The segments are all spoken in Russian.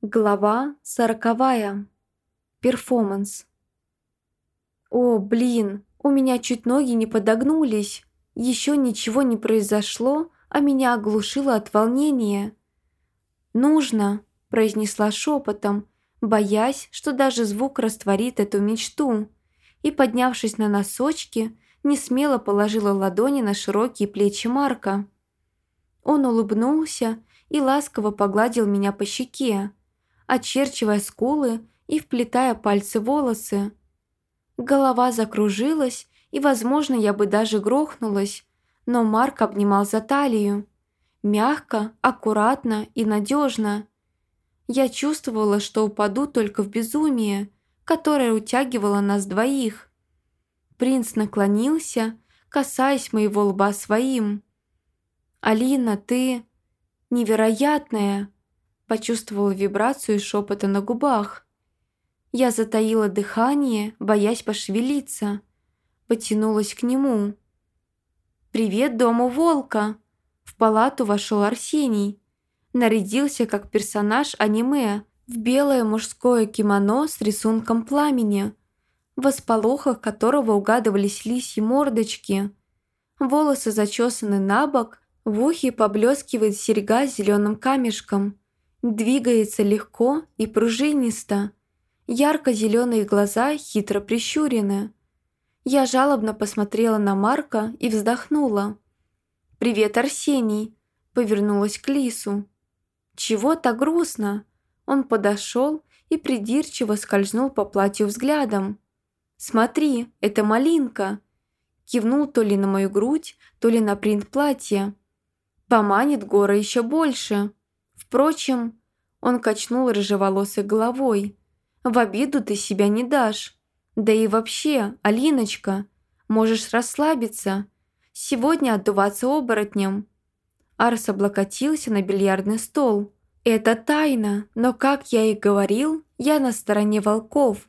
Глава сороковая. Перформанс. О, блин, у меня чуть ноги не подогнулись. Еще ничего не произошло, а меня оглушило от волнения. «Нужно», – произнесла шепотом, боясь, что даже звук растворит эту мечту. И, поднявшись на носочки, не смело положила ладони на широкие плечи Марка. Он улыбнулся и ласково погладил меня по щеке, очерчивая скулы и вплетая пальцы в волосы. Голова закружилась, и, возможно, я бы даже грохнулась, но Марк обнимал за талию. Мягко, аккуратно и надежно. Я чувствовала, что упаду только в безумие, которое утягивало нас двоих. Принц наклонился, касаясь моего лба своим. «Алина, ты невероятная!» Почувствовала вибрацию шепота на губах. Я затаила дыхание, боясь пошевелиться. Потянулась к нему. «Привет дому волка!» В палату вошел Арсений. Нарядился как персонаж аниме в белое мужское кимоно с рисунком пламени, в осполохах которого угадывались лисьи мордочки. Волосы зачесаны на бок, в ухе поблескивает серьга с зеленым камешком – Двигается легко и пружинисто. Ярко-зеленые глаза хитро прищурены. Я жалобно посмотрела на Марка и вздохнула. «Привет, Арсений!» Повернулась к Лису. «Чего так грустно?» Он подошел и придирчиво скользнул по платью взглядом. «Смотри, это малинка!» Кивнул то ли на мою грудь, то ли на принт платья. «Поманит гора еще больше!» Впрочем, он качнул рыжеволосой головой. «В обиду ты себя не дашь. Да и вообще, Алиночка, можешь расслабиться. Сегодня отдуваться оборотнем». Арс облокотился на бильярдный стол. «Это тайна, но, как я и говорил, я на стороне волков.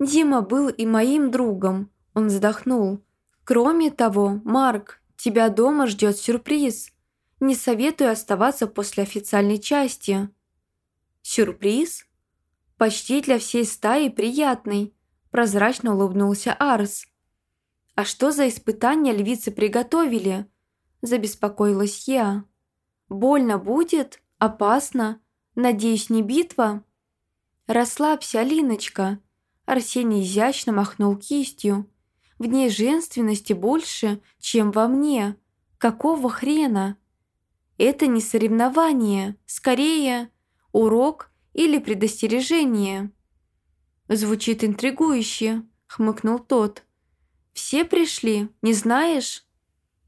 Дима был и моим другом», – он вздохнул. «Кроме того, Марк, тебя дома ждет сюрприз. Не советую оставаться после официальной части. Сюрприз? Почти для всей стаи приятный, прозрачно улыбнулся Арс. А что за испытания львицы приготовили? Забеспокоилась я. Больно будет? Опасно? Надеюсь, не битва? Расслабься, Алиночка. Арсений изящно махнул кистью. В ней женственности больше, чем во мне. Какого хрена? Это не соревнование, скорее урок или предостережение. Звучит интригующе, хмыкнул тот. Все пришли, не знаешь?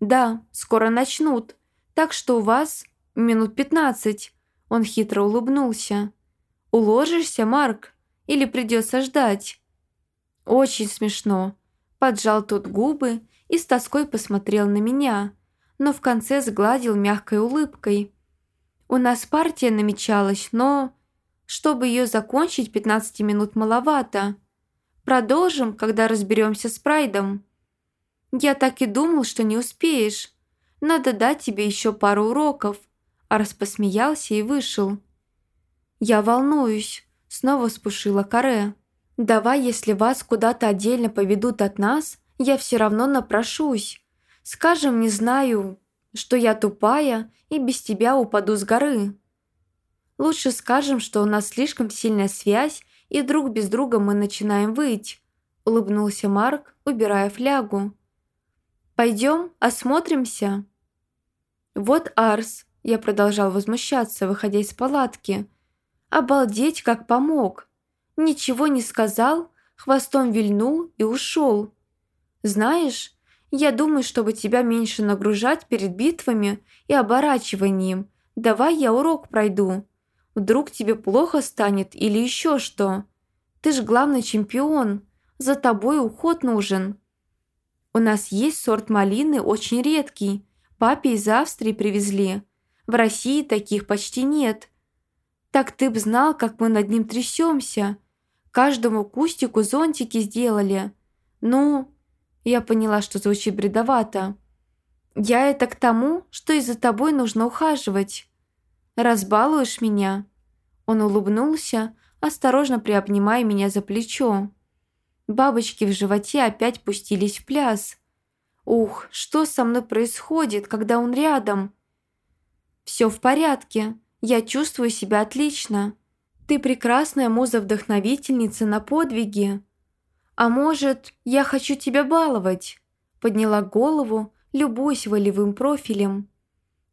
Да, скоро начнут, так что у вас минут пятнадцать. Он хитро улыбнулся. Уложишься, Марк, или придется ждать? Очень смешно. Поджал тот губы и с тоской посмотрел на меня но в конце сгладил мягкой улыбкой. «У нас партия намечалась, но...» Чтобы ее закончить, 15 минут маловато. Продолжим, когда разберемся с Прайдом. Я так и думал, что не успеешь. Надо дать тебе еще пару уроков. Арс посмеялся и вышел. Я волнуюсь. Снова спушила Каре. Давай, если вас куда-то отдельно поведут от нас, я все равно напрошусь. Скажем, не знаю, что я тупая и без тебя упаду с горы. Лучше скажем, что у нас слишком сильная связь, и друг без друга мы начинаем выть», – улыбнулся Марк, убирая флягу. «Пойдем, осмотримся». «Вот Арс», – я продолжал возмущаться, выходя из палатки. «Обалдеть, как помог! Ничего не сказал, хвостом вильнул и ушел. Знаешь, я думаю, чтобы тебя меньше нагружать перед битвами и оборачиванием. Давай я урок пройду. Вдруг тебе плохо станет или еще что. Ты ж главный чемпион. За тобой уход нужен. У нас есть сорт малины очень редкий. Папе из Австрии привезли. В России таких почти нет. Так ты б знал, как мы над ним трясемся. Каждому кустику зонтики сделали. Ну, я поняла, что звучит бредовато. «Я это к тому, что из-за тобой нужно ухаживать. Разбалуешь меня?» Он улыбнулся, осторожно приобнимая меня за плечо. Бабочки в животе опять пустились в пляс. Ух, что со мной происходит, когда он рядом? Все в порядке, я чувствую себя отлично. Ты прекрасная муза-вдохновительница на подвиги. А может, я хочу тебя баловать? Подняла голову, любуясь волевым профилем.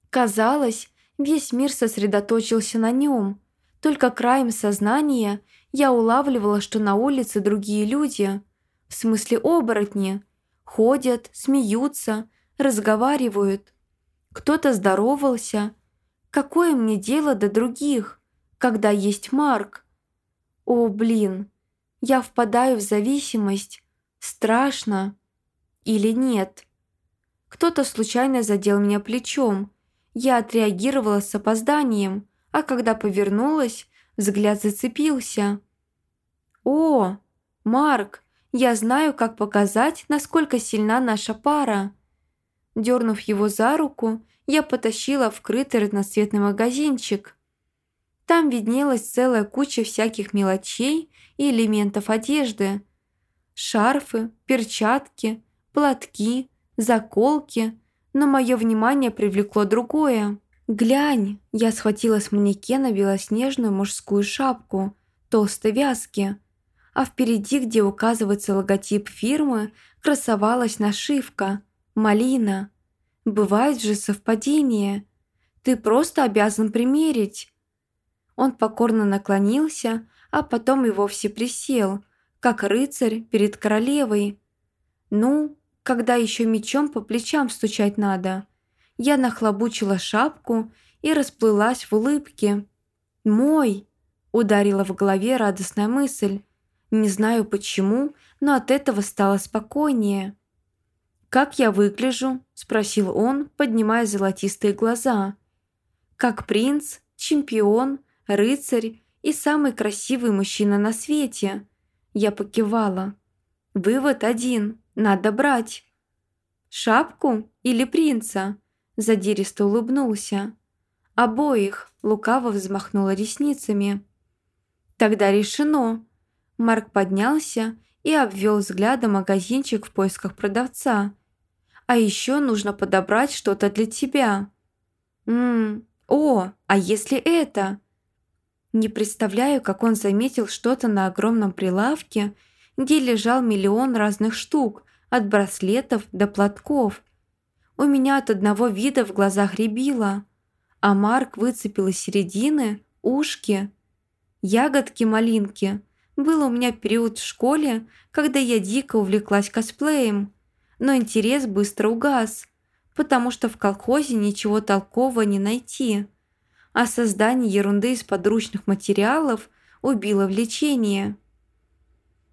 Казалось, весь мир сосредоточился на нем. Только краем сознания я улавливала, что на улице другие люди, в смысле оборотни, ходят, смеются, разговаривают. Кто-то здоровался. Какое мне дело до других, когда есть Марк? О, блин, я впадаю в зависимость. Страшно. Или нет? Кто-то случайно задел меня плечом. Я отреагировала с опозданием, а когда повернулась, взгляд зацепился. «О, Марк, я знаю, как показать, насколько сильна наша пара». Дернув его за руку, я потащила в крытый разноцветный магазинчик. Там виднелась целая куча всяких мелочей и элементов одежды. Шарфы, перчатки, платки, заколки, но мое внимание привлекло другое. «Глянь!» Я схватила с манекена белоснежную мужскую шапку, толстой вязки, а впереди, где указывается логотип фирмы, красовалась нашивка «Малина». Бывает же совпадение. Ты просто обязан примерить. Он покорно наклонился, а потом и вовсе присел, как рыцарь перед королевой. Ну, когда еще мечом по плечам стучать надо – я нахлобучила шапку и расплылась в улыбке. «Мой!» – ударила в голове радостная мысль. Не знаю почему, но от этого стало спокойнее. «Как я выгляжу?» – спросил он, поднимая золотистые глаза. «Как принц, чемпион, рыцарь и самый красивый мужчина на свете». Я покивала. «Вывод один. Надо брать». «Шапку или принца?» задиристо улыбнулся. Обоих лукаво взмахнула ресницами. «Тогда решено!» Марк поднялся и обвел взглядом магазинчик в поисках продавца. «А еще нужно подобрать что-то для тебя». «Ммм, о, а если это?» Не представляю, как он заметил что-то на огромном прилавке, где лежал миллион разных штук, от браслетов до платков – у меня от одного вида в глазах рябило, а Марк выцепил из середины ушки. Ягодки-малинки. Был у меня период в школе, когда я дико увлеклась косплеем, но интерес быстро угас, потому что в колхозе ничего толкового не найти, а создание ерунды из подручных материалов убило влечение.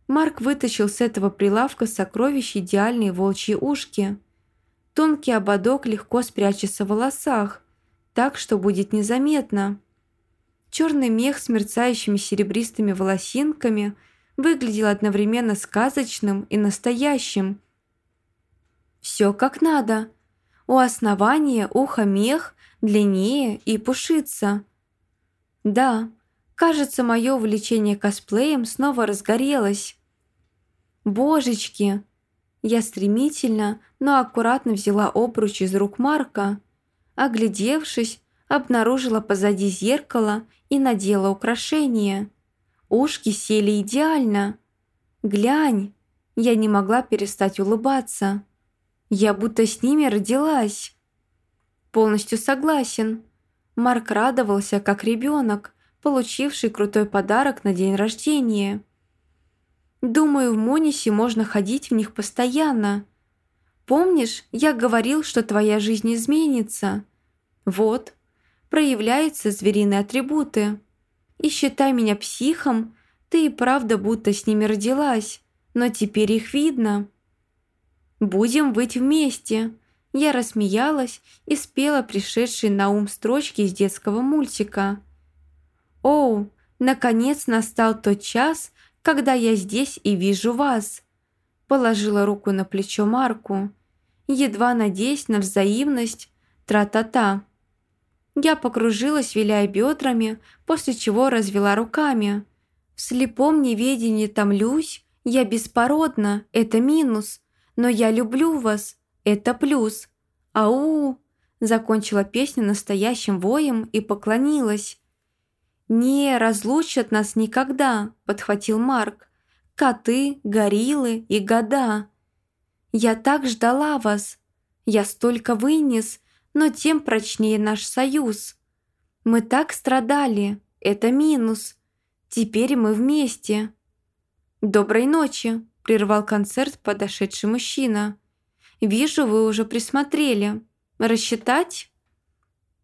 Марк вытащил с этого прилавка сокровищ идеальные волчьи ушки – Тонкий ободок легко спрячется в волосах, так что будет незаметно. Черный мех с мерцающими серебристыми волосинками выглядел одновременно сказочным и настоящим. Все как надо. У основания ухо мех длиннее и пушится. Да, кажется, мое увлечение косплеем снова разгорелось. Божечки! Я стремительно, но аккуратно взяла обруч из рук Марка. Оглядевшись, обнаружила позади зеркало и надела украшение. Ушки сели идеально. «Глянь!» Я не могла перестать улыбаться. Я будто с ними родилась. Полностью согласен. Марк радовался, как ребенок, получивший крутой подарок на день рождения. Думаю, в Монисе можно ходить в них постоянно. Помнишь, я говорил, что твоя жизнь изменится? Вот, проявляются звериные атрибуты. И считай меня психом, ты и правда будто с ними родилась, но теперь их видно. Будем быть вместе. Я рассмеялась и спела пришедшие на ум строчки из детского мультика. Оу, наконец настал тот час, когда я здесь и вижу вас». Положила руку на плечо Марку, едва надеясь на взаимность, тра-та-та. Я покружилась, виляя бедрами, после чего развела руками. В слепом неведении томлюсь, я беспородна, это минус, но я люблю вас, это плюс. Ау! Закончила песню настоящим воем и поклонилась. «Не разлучат нас никогда», – подхватил Марк. «Коты, гориллы и года». «Я так ждала вас. Я столько вынес, но тем прочнее наш союз. Мы так страдали, это минус. Теперь мы вместе». «Доброй ночи», – прервал концерт подошедший мужчина. «Вижу, вы уже присмотрели. Рассчитать?»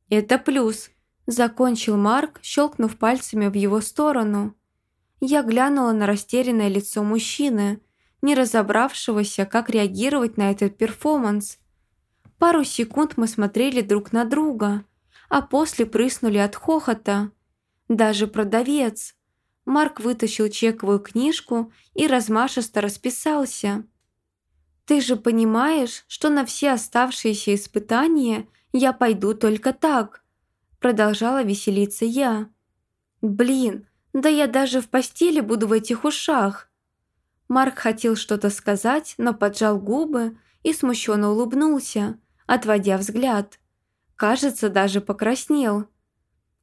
«Это плюс», – закончил Марк, щелкнув пальцами в его сторону. Я глянула на растерянное лицо мужчины, не разобравшегося, как реагировать на этот перформанс. Пару секунд мы смотрели друг на друга, а после прыснули от хохота. Даже продавец. Марк вытащил чековую книжку и размашисто расписался. «Ты же понимаешь, что на все оставшиеся испытания я пойду только так?» Продолжала веселиться я. «Блин, да я даже в постели буду в этих ушах!» Марк хотел что-то сказать, но поджал губы и смущенно улыбнулся, отводя взгляд. Кажется, даже покраснел.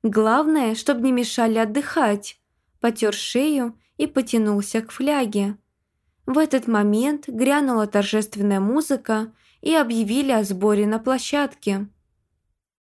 Главное, чтобы не мешали отдыхать. Потер шею и потянулся к фляге. В этот момент грянула торжественная музыка и объявили о сборе на площадке.